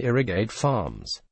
irrigate farms.